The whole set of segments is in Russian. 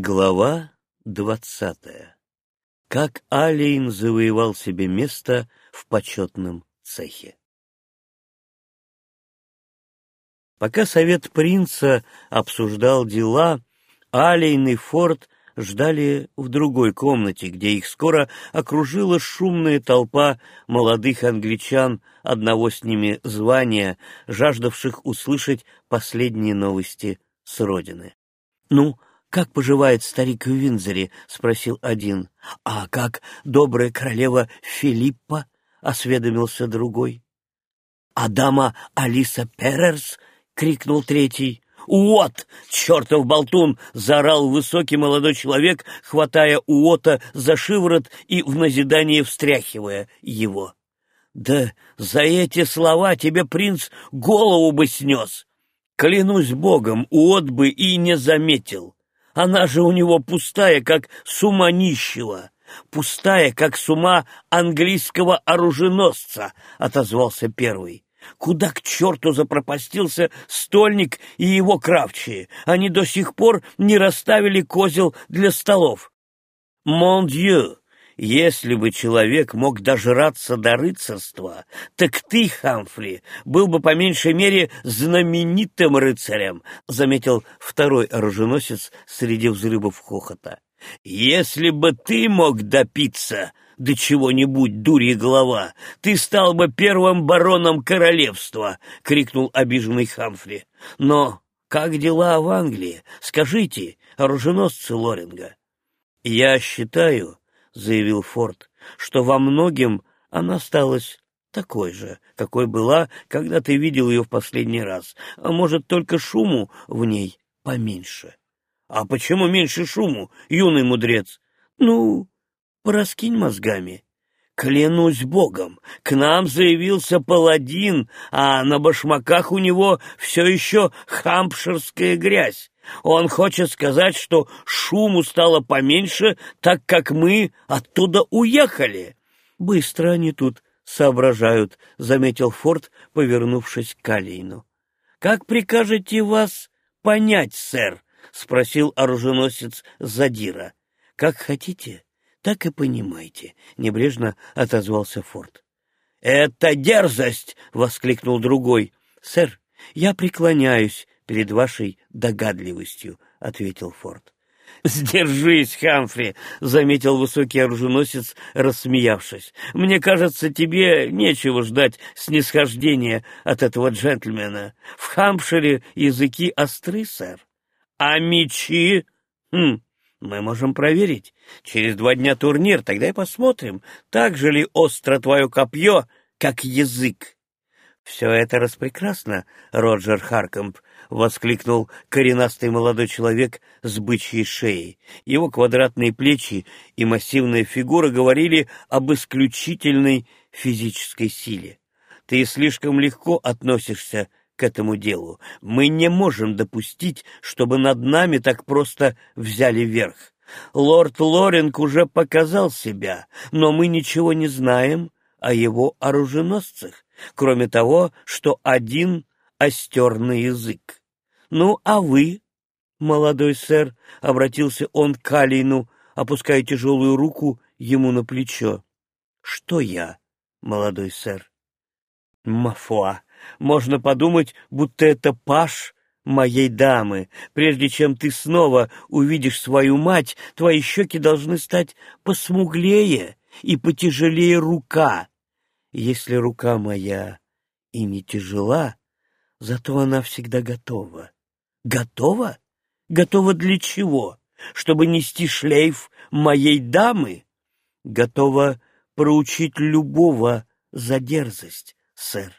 Глава двадцатая. Как Алейн завоевал себе место в почетном цехе. Пока совет принца обсуждал дела, Алейн и Форд ждали в другой комнате, где их скоро окружила шумная толпа молодых англичан одного с ними звания, жаждавших услышать последние новости с родины. «Ну, «Как поживает старик в Винзоре?» — спросил один. «А как добрая королева Филиппа?» — осведомился другой. «А дама Алиса Перерс?» — крикнул третий. «Уот! Чертов болтун!» — заорал высокий молодой человек, хватая Уота за шиворот и в назидание встряхивая его. «Да за эти слова тебе принц голову бы снес! Клянусь богом, Уот бы и не заметил!» Она же у него пустая, как с нищего, пустая, как с ума английского оруженосца, — отозвался первый. Куда к черту запропастился стольник и его кравчие? Они до сих пор не расставили козел для столов. «Мон дью!» Если бы человек мог дожраться до рыцарства, так ты, Хамфри, был бы по меньшей мере знаменитым рыцарем, — заметил второй оруженосец среди взрывов хохота. Если бы ты мог допиться до чего-нибудь, дурья голова, ты стал бы первым бароном королевства, — крикнул обиженный Хамфри. Но как дела в Англии? Скажите, оруженосцы Лоринга. Я считаю, заявил Форд, что во многим она осталась такой же, какой была, когда ты видел ее в последний раз, а может, только шуму в ней поменьше. — А почему меньше шуму, юный мудрец? — Ну, пораскинь мозгами. Клянусь богом, к нам заявился паладин, а на башмаках у него все еще хампширская грязь. Он хочет сказать, что шуму стало поменьше, так как мы оттуда уехали. Быстро они тут соображают, — заметил Форд, повернувшись к Калейну. — Как прикажете вас понять, сэр? — спросил оруженосец Задира. — Как хотите, так и понимайте, — небрежно отозвался Форд. — Это дерзость! — воскликнул другой. — Сэр, я преклоняюсь перед вашей догадливостью, — ответил Форд. — Сдержись, Хамфри, — заметил высокий оруженосец, рассмеявшись. — Мне кажется, тебе нечего ждать снисхождения от этого джентльмена. В Хампшире языки остры, сэр. А мечи? Хм, мы можем проверить. Через два дня турнир, тогда и посмотрим, так же ли остро твое копье, как язык. «Все это распрекрасно, Роджер Харкомп», — воскликнул коренастый молодой человек с бычьей шеей. Его квадратные плечи и массивная фигура говорили об исключительной физической силе. «Ты слишком легко относишься к этому делу. Мы не можем допустить, чтобы над нами так просто взяли верх. Лорд Лоринг уже показал себя, но мы ничего не знаем о его оруженосцах кроме того, что один остерный язык. Ну, а вы, молодой сэр, — обратился он к Калину, опуская тяжелую руку ему на плечо. — Что я, молодой сэр? — Мафуа, можно подумать, будто это паш моей дамы. Прежде чем ты снова увидишь свою мать, твои щеки должны стать посмуглее и потяжелее рука, если рука моя и не тяжела, зато она всегда готова. Готова? Готова для чего? Чтобы нести шлейф моей дамы? Готова проучить любого за дерзость, сэр.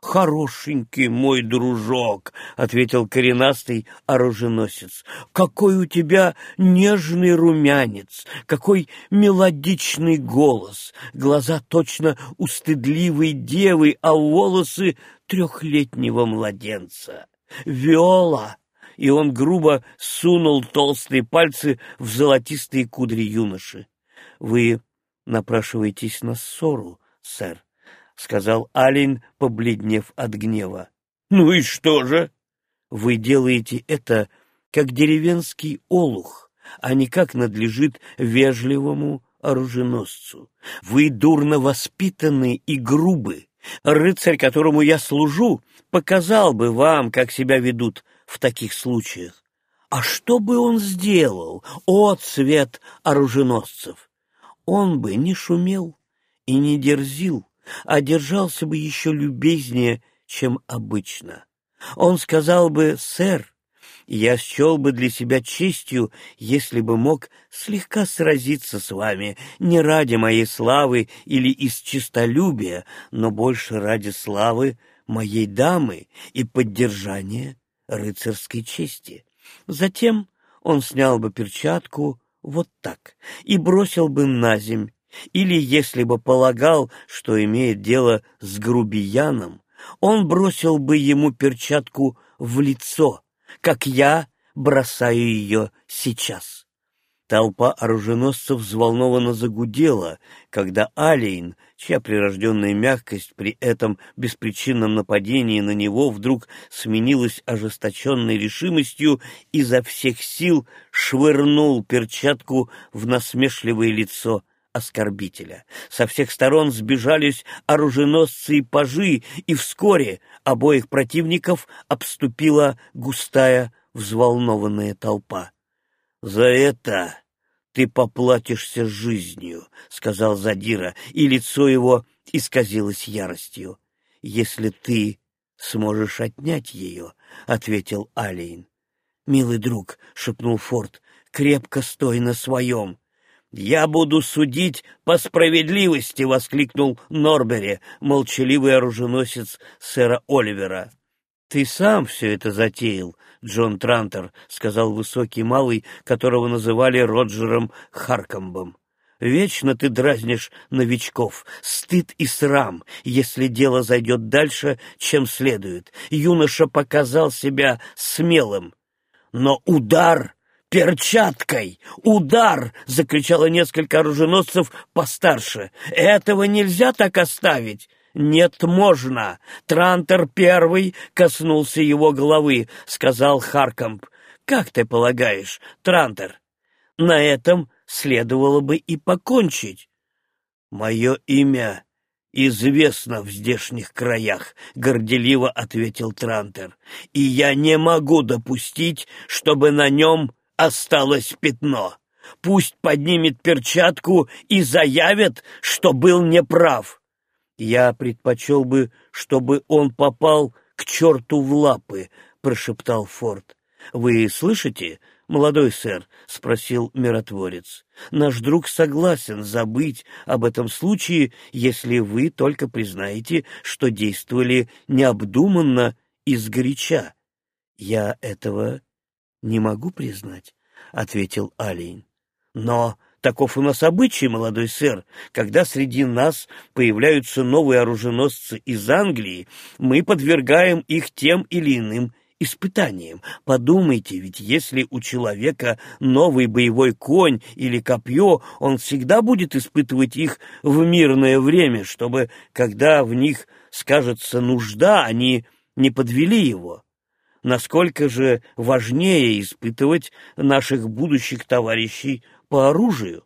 «Хорошенький мой дружок», — ответил коренастый оруженосец, — «какой у тебя нежный румянец, какой мелодичный голос, глаза точно у стыдливой девы, а волосы трехлетнего младенца. Виола!» И он грубо сунул толстые пальцы в золотистые кудри юноши. «Вы напрашиваетесь на ссору, сэр?» — сказал Алин, побледнев от гнева. — Ну и что же? — Вы делаете это, как деревенский олух, а не как надлежит вежливому оруженосцу. Вы дурно воспитаны и грубы. Рыцарь, которому я служу, показал бы вам, как себя ведут в таких случаях. А что бы он сделал, о цвет оруженосцев? Он бы не шумел и не дерзил, а держался бы еще любезнее, чем обычно. Он сказал бы «Сэр, я счел бы для себя честью, если бы мог слегка сразиться с вами, не ради моей славы или из честолюбия, но больше ради славы моей дамы и поддержания рыцарской чести. Затем он снял бы перчатку вот так и бросил бы на земь, или, если бы полагал, что имеет дело с грубияном, он бросил бы ему перчатку в лицо, как я бросаю ее сейчас. Толпа оруженосцев взволнованно загудела, когда Алейн, чья прирожденная мягкость при этом беспричинном нападении на него вдруг сменилась ожесточенной решимостью, изо всех сил швырнул перчатку в насмешливое лицо оскорбителя. Со всех сторон сбежались оруженосцы и пажи, и вскоре обоих противников обступила густая взволнованная толпа. «За это ты поплатишься жизнью», — сказал Задира, и лицо его исказилось яростью. «Если ты сможешь отнять ее», — ответил Алиин. «Милый друг», — шепнул Форд, — «крепко стой на своем. «Я буду судить по справедливости!» — воскликнул Норбери, молчаливый оруженосец сэра Оливера. «Ты сам все это затеял, Джон Трантер», — сказал высокий малый, которого называли Роджером Харкомбом. «Вечно ты дразнишь новичков. Стыд и срам, если дело зайдет дальше, чем следует. Юноша показал себя смелым. Но удар перчаткой! Удар!» — закричало несколько оруженосцев постарше. «Этого нельзя так оставить!» «Нет, можно!» Трантер первый коснулся его головы, — сказал Харкомп. «Как ты полагаешь, Трантер, на этом следовало бы и покончить?» «Мое имя известно в здешних краях», — горделиво ответил Трантер. «И я не могу допустить, чтобы на нем осталось пятно. Пусть поднимет перчатку и заявит, что был неправ. Я предпочел бы, чтобы он попал к черту в лапы, — прошептал Форд. — Вы слышите, молодой сэр? — спросил миротворец. — Наш друг согласен забыть об этом случае, если вы только признаете, что действовали необдуманно и сгоряча. Я этого не могу признать, — ответил Алиин. — Но таков у нас обычай, молодой сэр. Когда среди нас появляются новые оруженосцы из Англии, мы подвергаем их тем или иным испытаниям. Подумайте, ведь если у человека новый боевой конь или копье, он всегда будет испытывать их в мирное время, чтобы, когда в них скажется нужда, они не подвели его насколько же важнее испытывать наших будущих товарищей по оружию.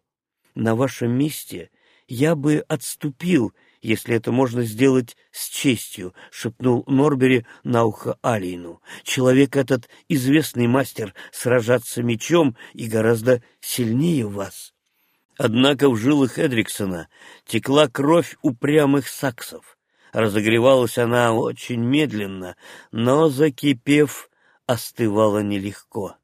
На вашем месте я бы отступил, если это можно сделать с честью, — шепнул Норбери на ухо Алину. Человек этот известный мастер сражаться мечом и гораздо сильнее вас. Однако в жилах Эдриксона текла кровь упрямых саксов. Разогревалась она очень медленно, но, закипев, остывала нелегко.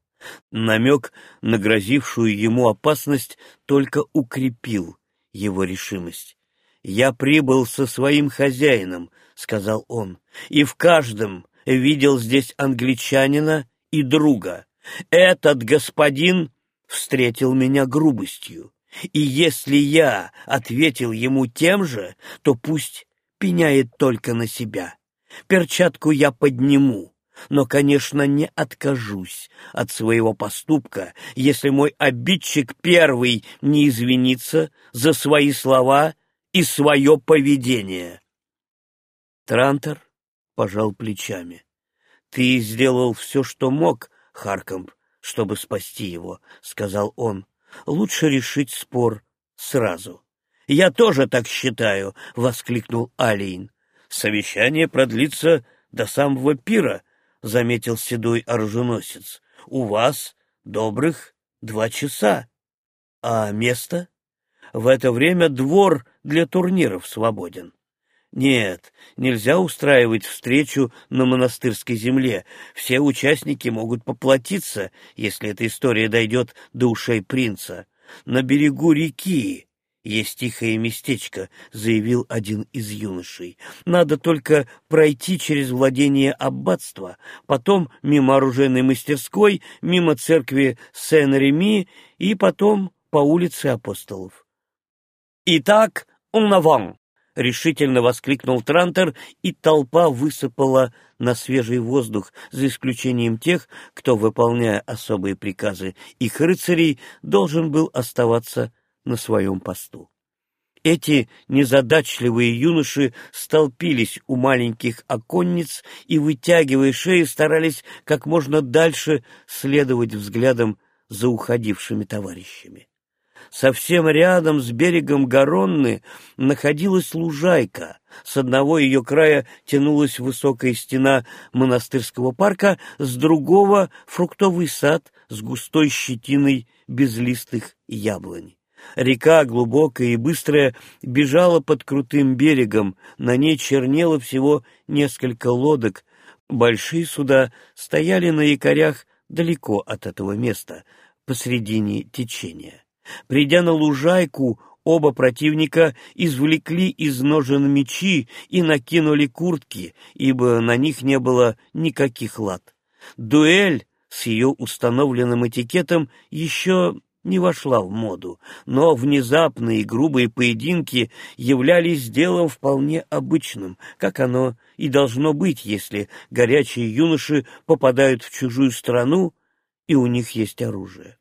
Намек на грозившую ему опасность только укрепил его решимость. «Я прибыл со своим хозяином», — сказал он, — «и в каждом видел здесь англичанина и друга. Этот господин встретил меня грубостью, и если я ответил ему тем же, то пусть пеняет только на себя. Перчатку я подниму, но, конечно, не откажусь от своего поступка, если мой обидчик первый не извинится за свои слова и свое поведение. Трантор пожал плечами. — Ты сделал все, что мог, Харкомб, — чтобы спасти его, — сказал он. Лучше решить спор сразу. — Я тоже так считаю, — воскликнул Алиин. — Совещание продлится до самого пира, — заметил седой оруженосец. — У вас добрых два часа. А место? В это время двор для турниров свободен. Нет, нельзя устраивать встречу на монастырской земле. Все участники могут поплатиться, если эта история дойдет до ушей принца. На берегу реки есть тихое местечко, заявил один из юношей. Надо только пройти через владение аббатства, потом мимо оружейной мастерской, мимо церкви Сен-Реми и потом по улице апостолов. Итак, он avant! — решительно воскликнул Трантер, и толпа высыпала на свежий воздух, за исключением тех, кто, выполняя особые приказы их рыцарей, должен был оставаться на своем посту. Эти незадачливые юноши столпились у маленьких оконниц и, вытягивая шеи, старались как можно дальше следовать взглядом за уходившими товарищами. Совсем рядом с берегом Гаронны находилась лужайка. С одного ее края тянулась высокая стена монастырского парка, с другого — фруктовый сад с густой щетиной безлистых яблонь. Река, глубокая и быстрая, бежала под крутым берегом, на ней чернело всего несколько лодок. Большие суда стояли на якорях далеко от этого места, посредине течения. Придя на лужайку, оба противника извлекли из ножен мечи и накинули куртки, ибо на них не было никаких лад. Дуэль с ее установленным этикетом еще не вошла в моду, но внезапные грубые поединки являлись делом вполне обычным, как оно и должно быть, если горячие юноши попадают в чужую страну, и у них есть оружие.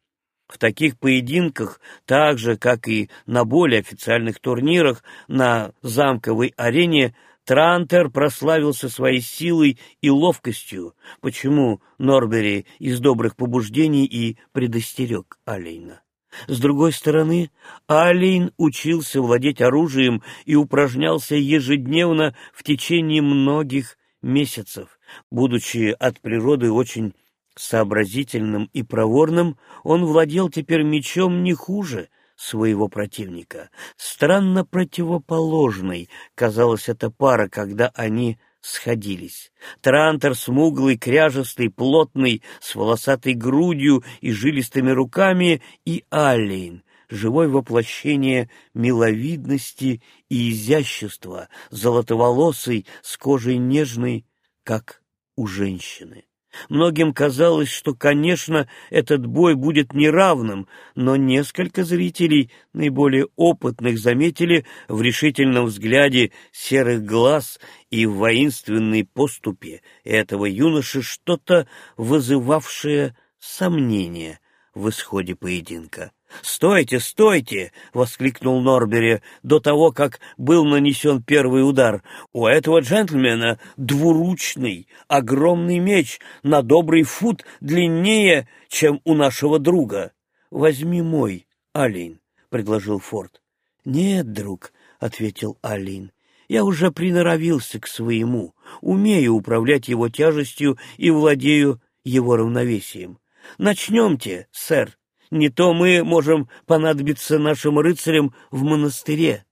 В таких поединках, так же, как и на более официальных турнирах на замковой арене, Трантер прославился своей силой и ловкостью, почему Норбери из добрых побуждений и предостерег Алейна. С другой стороны, Алейн учился владеть оружием и упражнялся ежедневно в течение многих месяцев, будучи от природы очень Сообразительным и проворным, он владел теперь мечом не хуже своего противника. Странно противоположной казалась эта пара, когда они сходились. Трантор смуглый, кряжестый, плотный, с волосатой грудью и жилистыми руками, и Аллейн, живое воплощение миловидности и изящества, золотоволосый, с кожей нежной, как у женщины. Многим казалось, что, конечно, этот бой будет неравным, но несколько зрителей, наиболее опытных, заметили в решительном взгляде серых глаз и в воинственной поступе этого юноши что-то вызывавшее сомнение в исходе поединка. «Стойте, стойте!» — воскликнул Норбери до того, как был нанесен первый удар. «У этого джентльмена двуручный, огромный меч на добрый фут длиннее, чем у нашего друга. Возьми мой, Алин», — предложил Форд. «Нет, друг», — ответил Алин. «Я уже приноровился к своему, умею управлять его тяжестью и владею его равновесием. Начнемте, сэр, не то мы можем понадобиться нашим рыцарям в монастыре.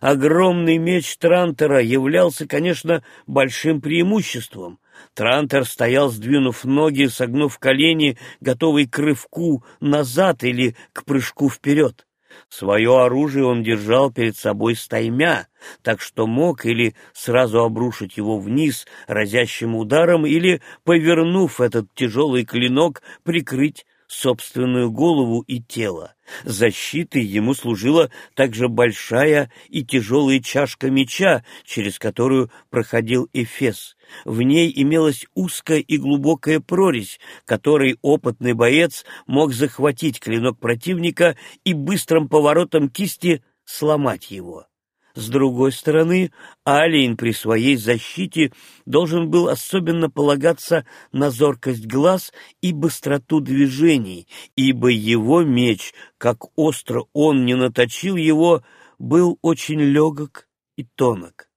Огромный меч Трантера являлся, конечно, большим преимуществом. Трантер стоял, сдвинув ноги, согнув колени, готовый к рывку назад или к прыжку вперед. Свое оружие он держал перед собой стаймя, так что мог или сразу обрушить его вниз разящим ударом, или, повернув этот тяжелый клинок, прикрыть собственную голову и тело. Защитой ему служила также большая и тяжелая чашка меча, через которую проходил Эфес. В ней имелась узкая и глубокая прорезь, которой опытный боец мог захватить клинок противника и быстрым поворотом кисти сломать его. С другой стороны, Алиен при своей защите должен был особенно полагаться на зоркость глаз и быстроту движений, ибо его меч, как остро он не наточил его, был очень легок и тонок.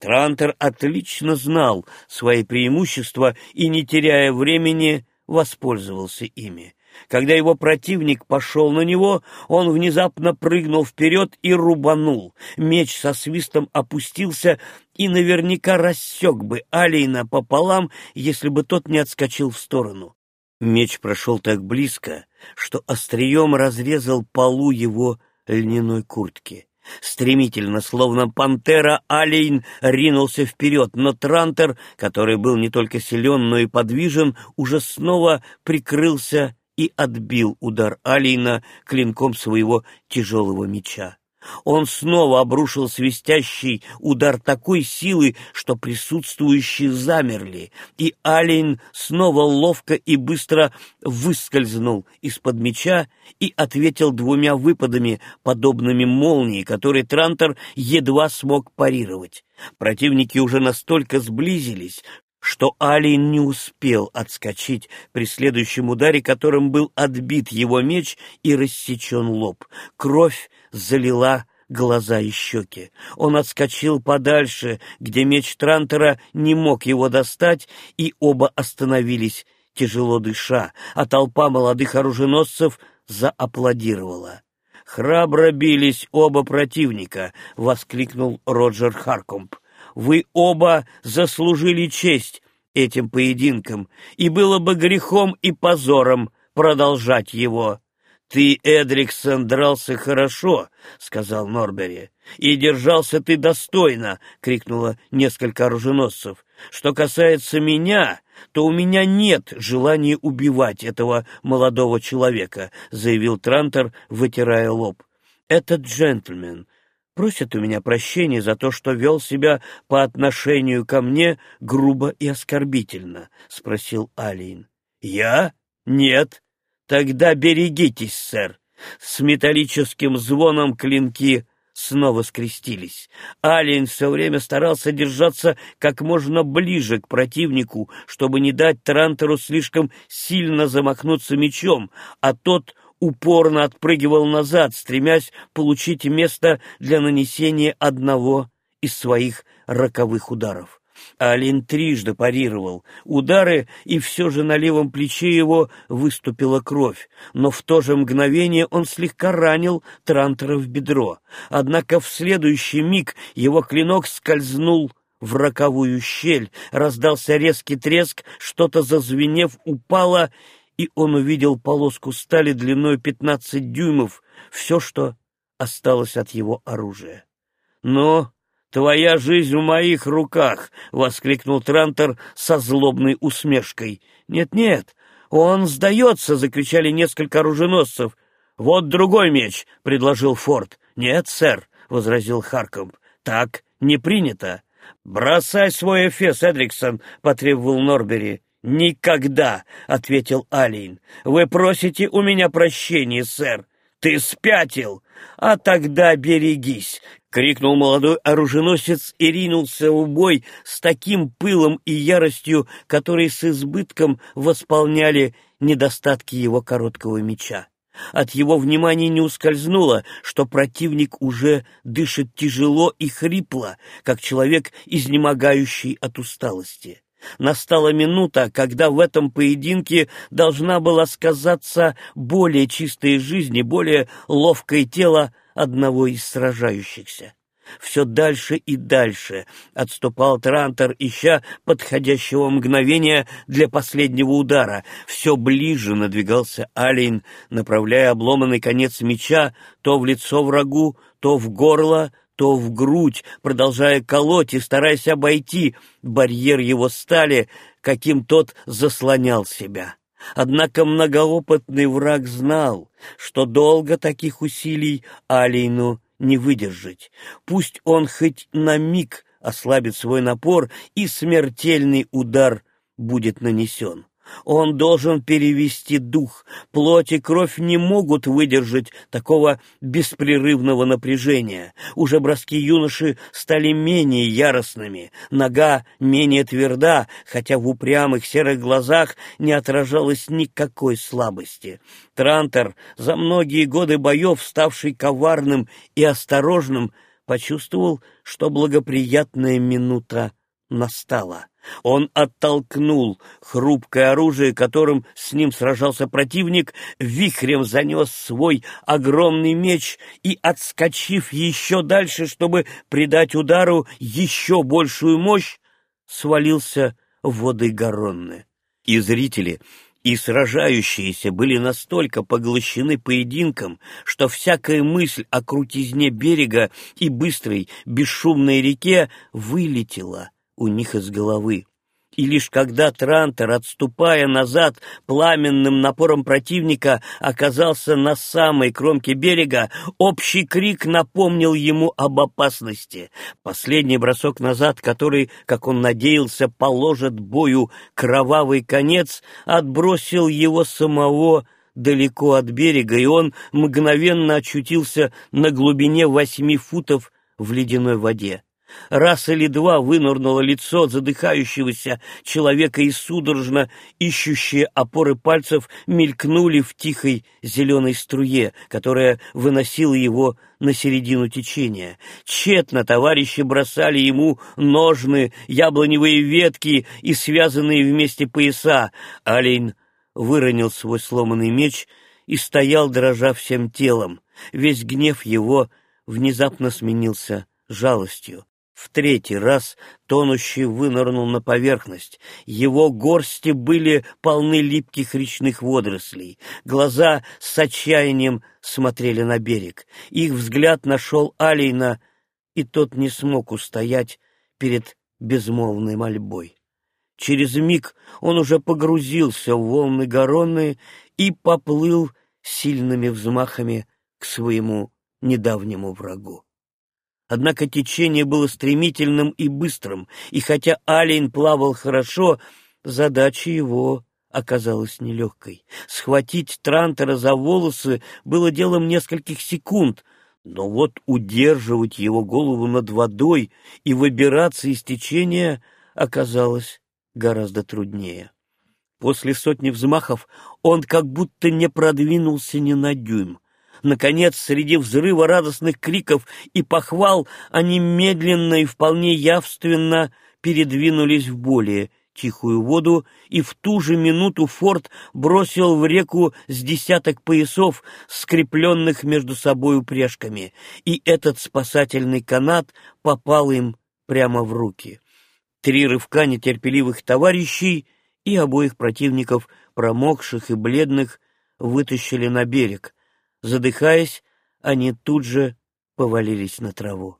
Трантер отлично знал свои преимущества и, не теряя времени, воспользовался ими. Когда его противник пошел на него, он внезапно прыгнул вперед и рубанул. Меч со свистом опустился и наверняка рассек бы Алейна пополам, если бы тот не отскочил в сторону. Меч прошел так близко, что острием разрезал полу его льняной куртки. Стремительно, словно пантера, Алейн ринулся вперед, но Трантер, который был не только силен, но и подвижен, уже снова прикрылся и отбил удар Алина клинком своего тяжелого меча. Он снова обрушил свистящий удар такой силы, что присутствующие замерли, и Алин снова ловко и быстро выскользнул из-под меча и ответил двумя выпадами, подобными молнии, которые Трантор едва смог парировать. Противники уже настолько сблизились, что Алин не успел отскочить при следующем ударе, которым был отбит его меч и рассечен лоб. Кровь залила глаза и щеки. Он отскочил подальше, где меч Трантера не мог его достать, и оба остановились, тяжело дыша, а толпа молодых оруженосцев зааплодировала. «Храбро бились оба противника!» — воскликнул Роджер Харкомп. Вы оба заслужили честь этим поединком, и было бы грехом и позором продолжать его. «Ты, Эдриксон, дрался хорошо», — сказал Норбери. «И держался ты достойно», — крикнуло несколько оруженосцев. «Что касается меня, то у меня нет желания убивать этого молодого человека», — заявил Трантор, вытирая лоб. «Этот джентльмен просит у меня прощения за то, что вел себя по отношению ко мне грубо и оскорбительно?» — спросил Алиин. «Я? Нет. Тогда берегитесь, сэр». С металлическим звоном клинки снова скрестились. Алиен все время старался держаться как можно ближе к противнику, чтобы не дать Трантеру слишком сильно замахнуться мечом, а тот упорно отпрыгивал назад, стремясь получить место для нанесения одного из своих роковых ударов. Алин трижды парировал удары, и все же на левом плече его выступила кровь, но в то же мгновение он слегка ранил Трантера в бедро. Однако в следующий миг его клинок скользнул в роковую щель, раздался резкий треск, что-то зазвенев упало, и он увидел полоску стали длиной пятнадцать дюймов, все, что осталось от его оружия. «Но твоя жизнь в моих руках!» — воскликнул Трантор со злобной усмешкой. «Нет-нет, он сдается!» — закричали несколько оруженосцев. «Вот другой меч!» — предложил Форд. «Нет, сэр!» — возразил Харкомб. «Так не принято!» «Бросай свой эфес, Эдриксон!» — потребовал Норбери. «Никогда!» — ответил Алин. «Вы просите у меня прощения, сэр. Ты спятил! А тогда берегись!» — крикнул молодой оруженосец и ринулся в бой с таким пылом и яростью, которые с избытком восполняли недостатки его короткого меча. От его внимания не ускользнуло, что противник уже дышит тяжело и хрипло, как человек, изнемогающий от усталости. Настала минута, когда в этом поединке должна была сказаться более чистая жизнь и более ловкое тело одного из сражающихся. Все дальше и дальше отступал Трантор, ища подходящего мгновения для последнего удара. Все ближе надвигался Алейн, направляя обломанный конец меча то в лицо врагу, то в горло, то в грудь, продолжая колоть и стараясь обойти барьер его стали, каким тот заслонял себя. Однако многоопытный враг знал, что долго таких усилий Алейну не выдержать. Пусть он хоть на миг ослабит свой напор, и смертельный удар будет нанесен. Он должен перевести дух. Плоть и кровь не могут выдержать такого беспрерывного напряжения. Уже броски юноши стали менее яростными, нога менее тверда, хотя в упрямых серых глазах не отражалось никакой слабости. Трантор, за многие годы боев ставший коварным и осторожным, почувствовал, что благоприятная минута настала. Он оттолкнул хрупкое оружие, которым с ним сражался противник, вихрем занес свой огромный меч и, отскочив еще дальше, чтобы придать удару еще большую мощь, свалился в воды Гаронны. И зрители, и сражающиеся были настолько поглощены поединком, что всякая мысль о крутизне берега и быстрой, бесшумной реке вылетела у них из головы. И лишь когда Трантор, отступая назад пламенным напором противника, оказался на самой кромке берега, общий крик напомнил ему об опасности. Последний бросок назад, который, как он надеялся, положит бою кровавый конец, отбросил его самого далеко от берега, и он мгновенно очутился на глубине восьми футов в ледяной воде. Раз или два вынурнуло лицо задыхающегося человека и судорожно ищущие опоры пальцев мелькнули в тихой зеленой струе, которая выносила его на середину течения. Тщетно товарищи бросали ему ножны, яблоневые ветки и связанные вместе пояса. Олень выронил свой сломанный меч и стоял, дрожа всем телом. Весь гнев его внезапно сменился жалостью. В третий раз тонущий вынырнул на поверхность. Его горсти были полны липких речных водорослей. Глаза с отчаянием смотрели на берег. Их взгляд нашел Алейна, и тот не смог устоять перед безмолвной мольбой. Через миг он уже погрузился в волны Гаронны и поплыл сильными взмахами к своему недавнему врагу. Однако течение было стремительным и быстрым, и хотя Алейн плавал хорошо, задача его оказалась нелегкой. Схватить Трантера за волосы было делом нескольких секунд, но вот удерживать его голову над водой и выбираться из течения оказалось гораздо труднее. После сотни взмахов он как будто не продвинулся ни на дюйм. Наконец, среди взрыва радостных криков и похвал, они медленно и вполне явственно передвинулись в более тихую воду, и в ту же минуту форт бросил в реку с десяток поясов, скрепленных между собой упряжками, и этот спасательный канат попал им прямо в руки. Три рывка нетерпеливых товарищей и обоих противников, промокших и бледных, вытащили на берег, Задыхаясь, они тут же повалились на траву.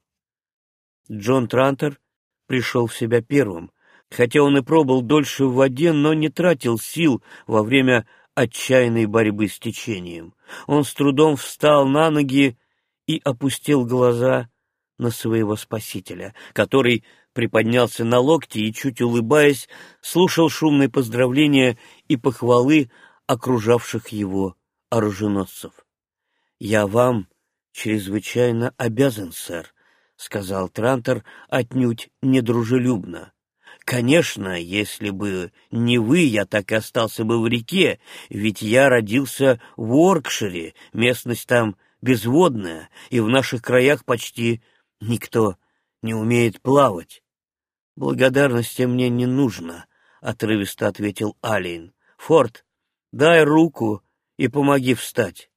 Джон Трантер пришел в себя первым, хотя он и пробыл дольше в воде, но не тратил сил во время отчаянной борьбы с течением. Он с трудом встал на ноги и опустил глаза на своего спасителя, который приподнялся на локти и, чуть улыбаясь, слушал шумные поздравления и похвалы окружавших его оруженосцев. «Я вам чрезвычайно обязан, сэр», — сказал Трантор отнюдь недружелюбно. «Конечно, если бы не вы, я так и остался бы в реке, ведь я родился в Уоркшире, местность там безводная, и в наших краях почти никто не умеет плавать». «Благодарности мне не нужно», — отрывисто ответил Алин. «Форд, дай руку и помоги встать».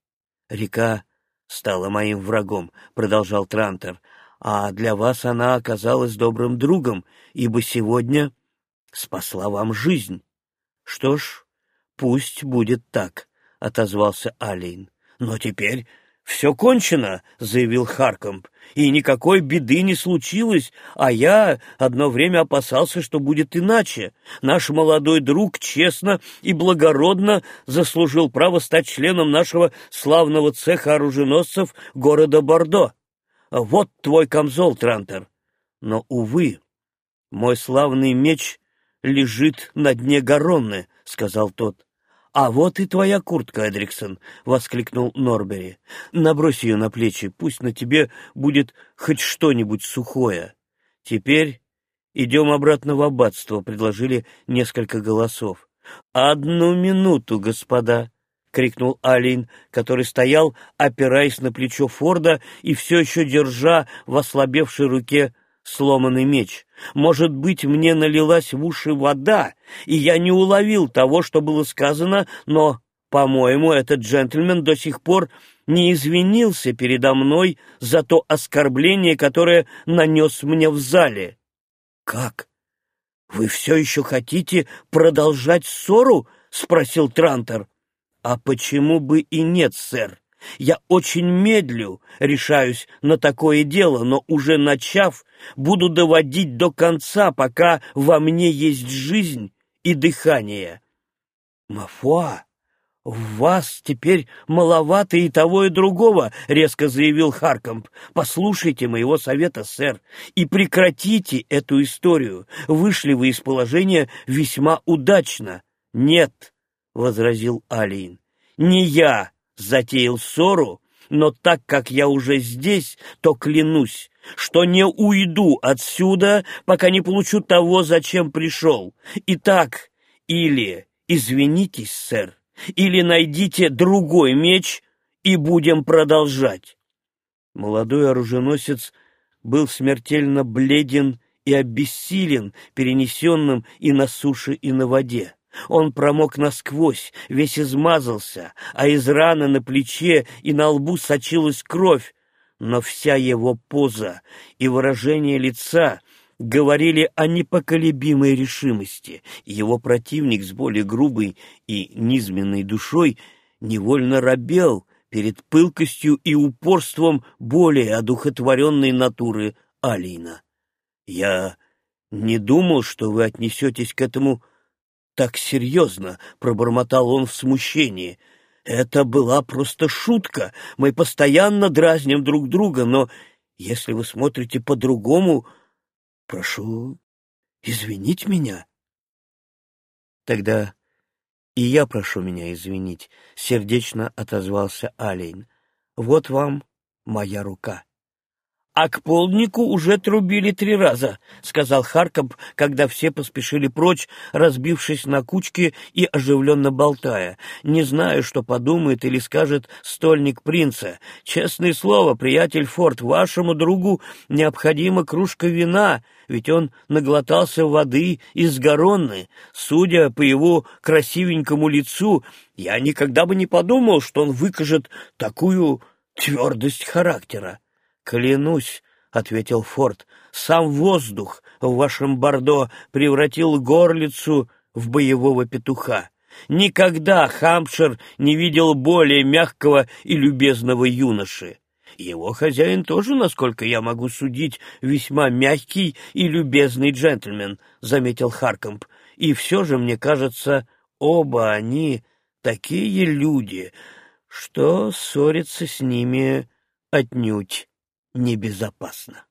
«Река стала моим врагом», — продолжал Трантер, «а для вас она оказалась добрым другом, ибо сегодня спасла вам жизнь». «Что ж, пусть будет так», — отозвался Алейн. «Но теперь «Все кончено», — заявил Харкомп, — «и никакой беды не случилось, а я одно время опасался, что будет иначе. Наш молодой друг честно и благородно заслужил право стать членом нашего славного цеха оруженосцев города Бордо. Вот твой камзол, Трантер. Но, увы, мой славный меч лежит на дне Гаронны, — сказал тот. «А вот и твоя куртка, Эдриксон!» — воскликнул Норбери. «Набрось ее на плечи, пусть на тебе будет хоть что-нибудь сухое. Теперь идем обратно в аббатство», — предложили несколько голосов. «Одну минуту, господа!» — крикнул Алин, который стоял, опираясь на плечо Форда и все еще держа в ослабевшей руке сломанный меч. Может быть, мне налилась в уши вода, и я не уловил того, что было сказано, но, по-моему, этот джентльмен до сих пор не извинился передо мной за то оскорбление, которое нанес мне в зале. «Как? Вы все еще хотите продолжать ссору?» — спросил Трантор. «А почему бы и нет, сэр? Я очень медлю, решаюсь на такое дело, но уже начав, буду доводить до конца, пока во мне есть жизнь и дыхание. Мафуа, в вас теперь маловато и того, и другого, резко заявил Харкомп. Послушайте моего совета, сэр, и прекратите эту историю. Вышли вы из положения весьма удачно. Нет, возразил Алиин, не я затеял ссору, но так как я уже здесь, то клянусь, что не уйду отсюда, пока не получу того, зачем пришел. Итак, или извинитесь, сэр, или найдите другой меч, и будем продолжать. Молодой оруженосец был смертельно бледен и обессилен, перенесенным и на суше, и на воде. Он промок насквозь, весь измазался, а из раны на плече и на лбу сочилась кровь, но вся его поза и выражение лица говорили о непоколебимой решимости. Его противник с более грубой и низменной душой невольно робел перед пылкостью и упорством более одухотворенной натуры Алина. «Я не думал, что вы отнесетесь к этому так серьезно?» — пробормотал он в смущении. «Это была просто шутка. Мы постоянно дразним друг друга, но если вы смотрите по-другому, прошу извинить меня». «Тогда и я прошу меня извинить», — сердечно отозвался Алейн. «Вот вам моя рука» а к полднику уже трубили три раза», — сказал Харков, когда все поспешили прочь, разбившись на кучки и оживленно болтая. «Не знаю, что подумает или скажет стольник принца. Честное слово, приятель Форд, вашему другу необходима кружка вина, ведь он наглотался воды из Гаронны. Судя по его красивенькому лицу, я никогда бы не подумал, что он выкажет такую твердость характера. «Клянусь», — ответил Форд, — «сам воздух в вашем бордо превратил горлицу в боевого петуха. Никогда Хампшир не видел более мягкого и любезного юноши. Его хозяин тоже, насколько я могу судить, весьма мягкий и любезный джентльмен», — заметил Харкомп. «И все же, мне кажется, оба они такие люди, что ссориться с ними отнюдь небезопасно.